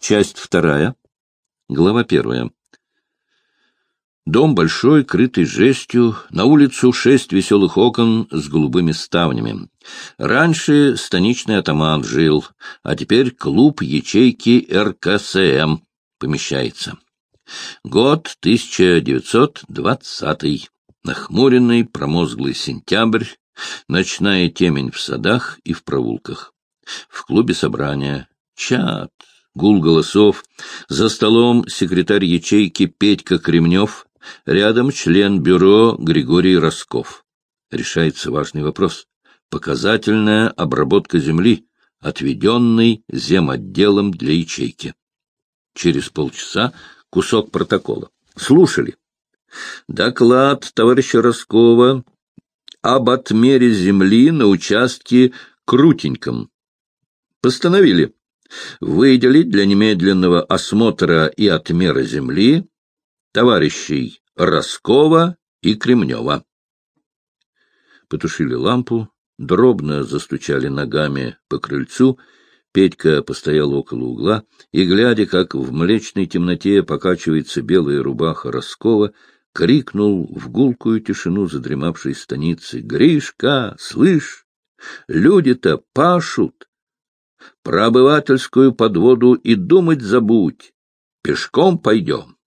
Часть вторая. Глава первая. Дом большой, крытый жестью, на улицу шесть веселых окон с голубыми ставнями. Раньше станичный атаман жил, а теперь клуб ячейки РКСМ помещается. Год 1920 Нахмуренный, промозглый сентябрь, ночная темень в садах и в проулках. В клубе собрания. Чат, гул голосов. За столом секретарь ячейки Петька Кремнев, рядом член бюро Григорий Росков. Решается важный вопрос. Показательная обработка земли, отведенной земотделом для ячейки. Через полчаса кусок протокола. Слушали. Доклад товарища Роскова об отмере земли на участке Крутеньком. Постановили выделить для немедленного осмотра и отмера земли товарищей Роскова и Кремнева. Потушили лампу, дробно застучали ногами по крыльцу, Петька постоял около угла и, глядя, как в млечной темноте покачивается белая рубаха Роскова, крикнул в гулкую тишину задремавшей станицы. — Гришка, слышь, люди-то пашут! Про обывательскую подводу и думать забудь. Пешком пойдем.